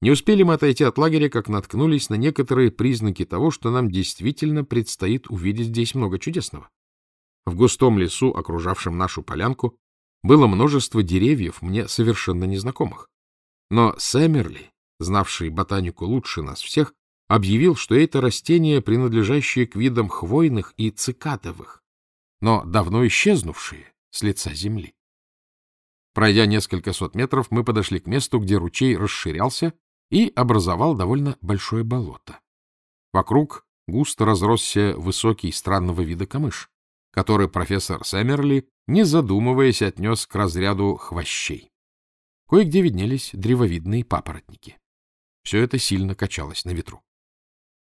Не успели мы отойти от лагеря, как наткнулись на некоторые признаки того, что нам действительно предстоит увидеть здесь много чудесного. В густом лесу, окружавшем нашу полянку, было множество деревьев, мне совершенно незнакомых. Но Сэмерли, знавший ботанику лучше нас всех, объявил, что это растения, принадлежащие к видам хвойных и цикадовых, но давно исчезнувшие с лица земли. Пройдя несколько сот метров, мы подошли к месту, где ручей расширялся и образовал довольно большое болото. Вокруг густо разросся высокий странного вида камыш, который профессор Сэмерли, не задумываясь, отнес к разряду хвощей. Кое-где виднелись древовидные папоротники. Все это сильно качалось на ветру.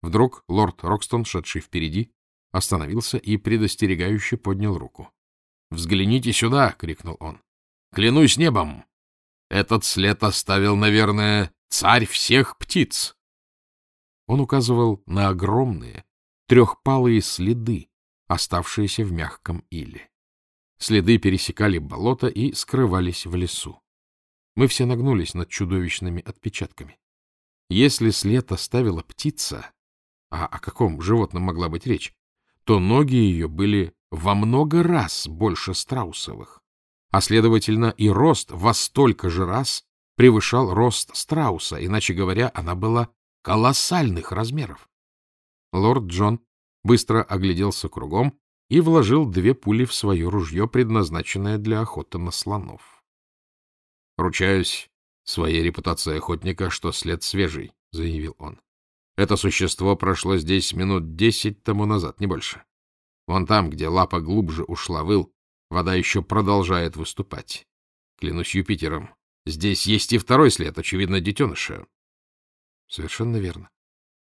Вдруг лорд Рокстон, шедший впереди, остановился и предостерегающе поднял руку. — Взгляните сюда! — крикнул он. — Клянусь небом! Этот след оставил, наверное, царь всех птиц. Он указывал на огромные трехпалые следы, оставшиеся в мягком иле. Следы пересекали болото и скрывались в лесу. Мы все нагнулись над чудовищными отпечатками. Если след оставила птица, а о каком животном могла быть речь, то ноги ее были во много раз больше страусовых, а, следовательно, и рост во столько же раз превышал рост страуса, иначе говоря, она была колоссальных размеров. Лорд Джон быстро огляделся кругом и вложил две пули в свое ружье, предназначенное для охоты на слонов. — Ручаюсь своей репутацией охотника, что след свежий, — заявил он. Это существо прошло здесь минут десять тому назад, не больше. Вон там, где лапа глубже ушла выл, вода еще продолжает выступать. Клянусь Юпитером, здесь есть и второй след, очевидно, детеныша. Совершенно верно.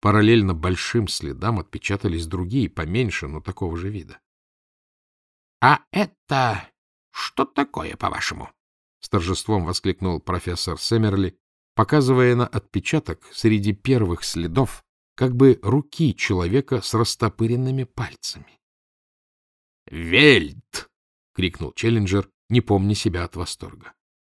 Параллельно большим следам отпечатались другие, поменьше, но такого же вида. — А это что такое, по-вашему? — с торжеством воскликнул профессор Сэмерли, показывая на отпечаток среди первых следов как бы руки человека с растопыренными пальцами. «Вельт!» — крикнул Челленджер, не помня себя от восторга.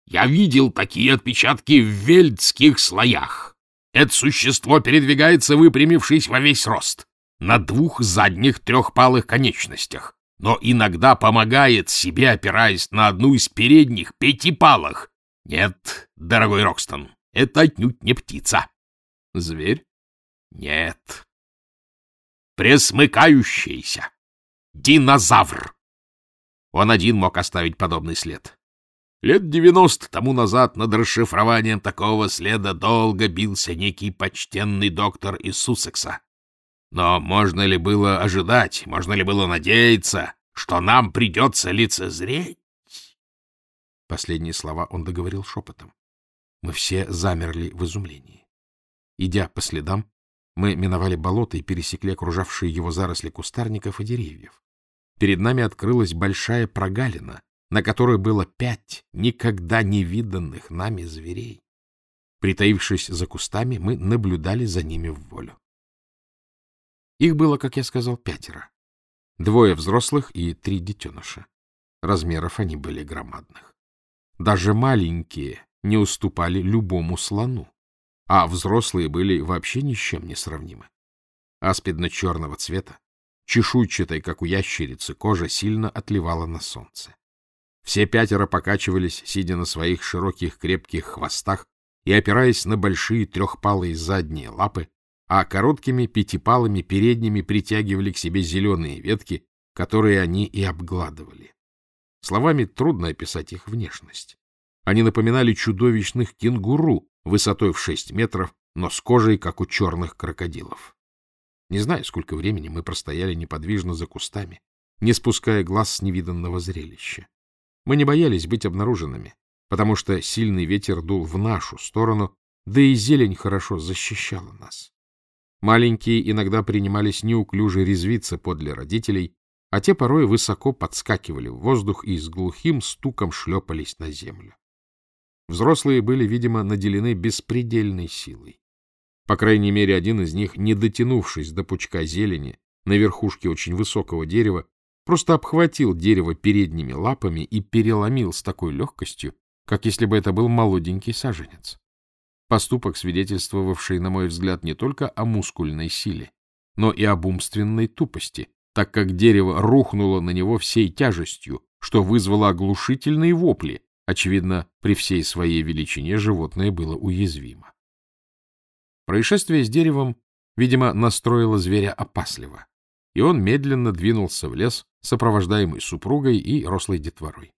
«Я видел такие отпечатки в вельдских слоях. Это существо передвигается, выпрямившись во весь рост, на двух задних трехпалых конечностях, но иногда помогает себе, опираясь на одну из передних пятипалых. Нет, дорогой Рокстон, это отнюдь не птица. Зверь? Нет. Пресмыкающийся. Динозавр. Он один мог оставить подобный след. Лет девяносто тому назад над расшифрованием такого следа долго бился некий почтенный доктор из Суссекса. Но можно ли было ожидать, можно ли было надеяться, что нам придется лицезреть? Последние слова он договорил шепотом. Мы все замерли в изумлении. Идя по следам, мы миновали болото и пересекли окружавшие его заросли кустарников и деревьев. Перед нами открылась большая прогалина, на которой было пять никогда не виданных нами зверей. Притаившись за кустами, мы наблюдали за ними в волю. Их было, как я сказал, пятеро. Двое взрослых и три детеныша. Размеров они были громадных. Даже маленькие не уступали любому слону, а взрослые были вообще ни с чем не сравнимы. Аспидно-черного цвета, чешуйчатой, как у ящерицы, кожа сильно отливала на солнце. Все пятеро покачивались, сидя на своих широких крепких хвостах и опираясь на большие трехпалые задние лапы, а короткими пятипалыми передними притягивали к себе зеленые ветки, которые они и обгладывали. Словами трудно описать их внешность. Они напоминали чудовищных кенгуру высотой в шесть метров, но с кожей, как у черных крокодилов. Не знаю, сколько времени мы простояли неподвижно за кустами, не спуская глаз с невиданного зрелища. Мы не боялись быть обнаруженными, потому что сильный ветер дул в нашу сторону, да и зелень хорошо защищала нас. Маленькие иногда принимались неуклюже резвиться подле родителей, а те порой высоко подскакивали в воздух и с глухим стуком шлепались на землю. Взрослые были, видимо, наделены беспредельной силой. По крайней мере, один из них, не дотянувшись до пучка зелени на верхушке очень высокого дерева, просто обхватил дерево передними лапами и переломил с такой легкостью, как если бы это был молоденький саженец. поступок, свидетельствовавший, на мой взгляд, не только о мускульной силе, но и об умственной тупости, так как дерево рухнуло на него всей тяжестью, что вызвало оглушительные вопли. Очевидно, при всей своей величине животное было уязвимо. Происшествие с деревом, видимо, настроило зверя опасливо, и он медленно двинулся в лес, сопровождаемый супругой и рослой детворой.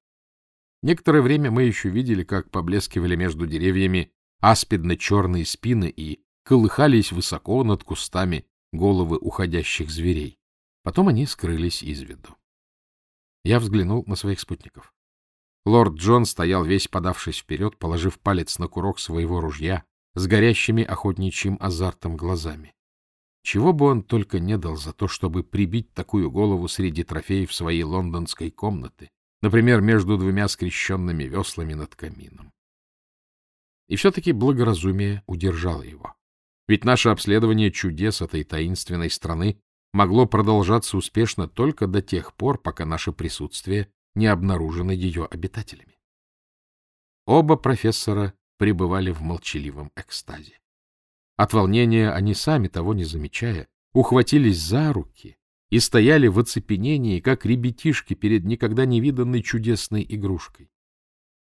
Некоторое время мы еще видели, как поблескивали между деревьями аспидно-черные спины и колыхались высоко над кустами головы уходящих зверей. Потом они скрылись из виду. Я взглянул на своих спутников. Лорд Джон стоял весь подавшись вперед, положив палец на курок своего ружья с горящими охотничьим азартом глазами. Чего бы он только не дал за то, чтобы прибить такую голову среди трофеев своей лондонской комнаты, например, между двумя скрещенными веслами над камином. И все-таки благоразумие удержало его. Ведь наше обследование чудес этой таинственной страны могло продолжаться успешно только до тех пор, пока наше присутствие не обнаружено ее обитателями. Оба профессора пребывали в молчаливом экстазе. От волнения они сами, того не замечая, ухватились за руки и стояли в оцепенении, как ребятишки перед никогда не виданной чудесной игрушкой.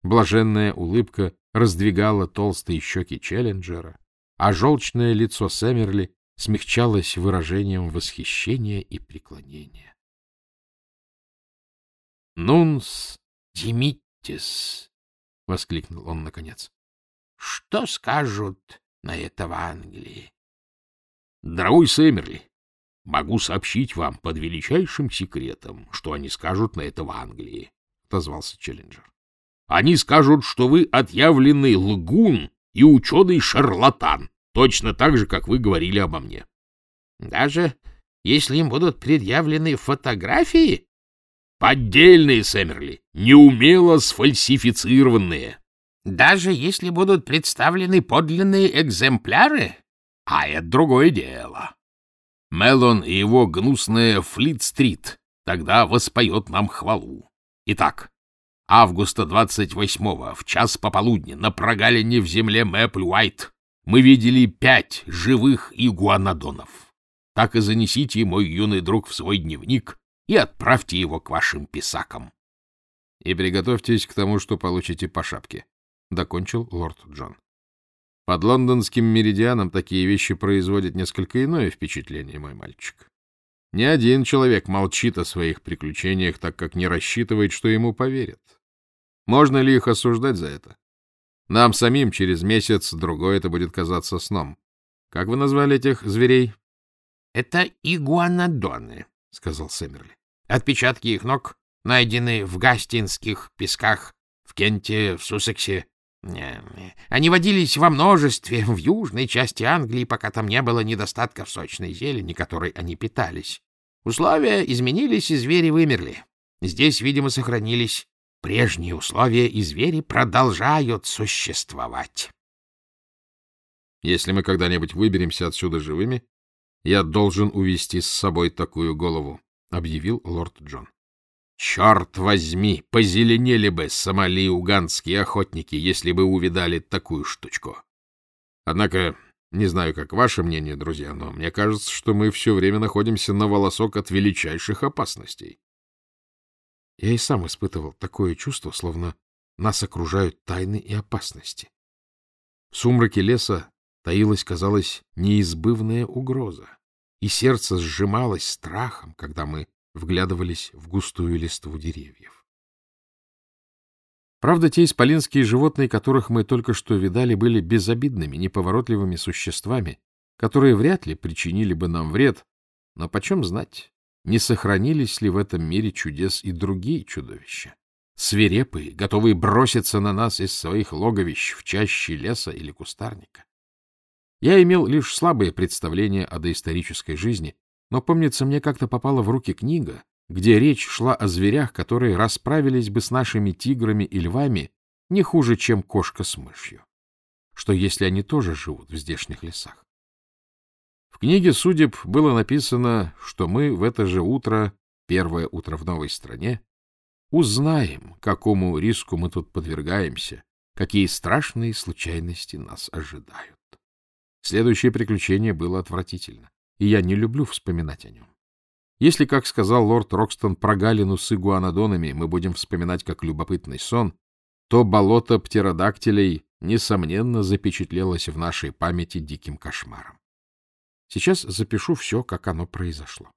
Блаженная улыбка раздвигала толстые щеки Челленджера, а желчное лицо Сэмерли смягчалось выражением восхищения и преклонения. — Нунс Димиттис! — воскликнул он наконец. — Что скажут на это в Англии? — Дорогой Сэмерли, могу сообщить вам под величайшим секретом, что они скажут на это в Англии, — отозвался Челленджер. — Они скажут, что вы отъявленный лгун и ученый шарлатан, точно так же, как вы говорили обо мне. — Даже если им будут предъявлены фотографии? — Поддельные, Сэмерли, неумело сфальсифицированные. — Даже если будут представлены подлинные экземпляры? — А это другое дело. Мелон и его гнусная Флит-стрит тогда воспоет нам хвалу. Итак, августа 28-го в час пополудни на прогалине в земле Мэпл-Уайт мы видели пять живых игуанодонов. Так и занесите, мой юный друг, в свой дневник и отправьте его к вашим писакам. — И приготовьтесь к тому, что получите по шапке, — докончил лорд Джон. Под лондонским меридианом такие вещи производят несколько иное впечатление, мой мальчик. Ни один человек молчит о своих приключениях, так как не рассчитывает, что ему поверят. Можно ли их осуждать за это? Нам самим через месяц-другой это будет казаться сном. Как вы назвали этих зверей? — Это игуанодоны, — сказал Сэмерли. — Отпечатки их ног найдены в Гастинских песках, в Кенте, в Суссексе. Они водились во множестве в южной части Англии, пока там не было недостатка в сочной зелени, которой они питались. Условия изменились, и звери вымерли. Здесь, видимо, сохранились Прежние условия и звери продолжают существовать. Если мы когда-нибудь выберемся отсюда живыми, я должен увести с собой такую голову, — объявил лорд Джон. Черт возьми, позеленели бы сомали-уганские охотники, если бы увидали такую штучку. Однако, не знаю, как ваше мнение, друзья, но мне кажется, что мы все время находимся на волосок от величайших опасностей. Я и сам испытывал такое чувство, словно нас окружают тайны и опасности. В сумраке леса таилась, казалось, неизбывная угроза, и сердце сжималось страхом, когда мы вглядывались в густую листву деревьев. Правда, те исполинские животные, которых мы только что видали, были безобидными, неповоротливыми существами, которые вряд ли причинили бы нам вред, но почем знать, не сохранились ли в этом мире чудес и другие чудовища, свирепые, готовые броситься на нас из своих логовищ в чаще леса или кустарника. Я имел лишь слабое представление о доисторической жизни, но, помнится, мне как-то попала в руки книга, где речь шла о зверях, которые расправились бы с нашими тиграми и львами не хуже, чем кошка с мышью. Что если они тоже живут в здешних лесах? В книге судеб было написано, что мы в это же утро, первое утро в новой стране, узнаем, какому риску мы тут подвергаемся, какие страшные случайности нас ожидают. Следующее приключение было отвратительно, и я не люблю вспоминать о нем. Если, как сказал лорд Рокстон, прогалину с игуанодонами мы будем вспоминать как любопытный сон, то болото птеродактилей, несомненно, запечатлелось в нашей памяти диким кошмаром. Сейчас запишу все, как оно произошло.